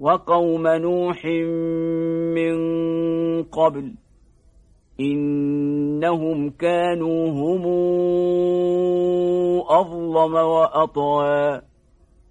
وقوم نوح من قبل إنهم كانوا هم أظلم وأطغى